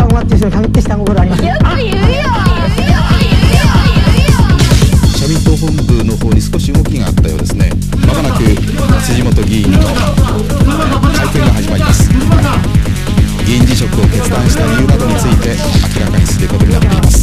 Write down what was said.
ちゃ終わってしゃべってし心あります？よく言うよ社民党本部の方に少し動きがあったようですね。まもなく辻元議員の会見が始まります。議員辞職を決断した理由などについて明らかにすることになっています。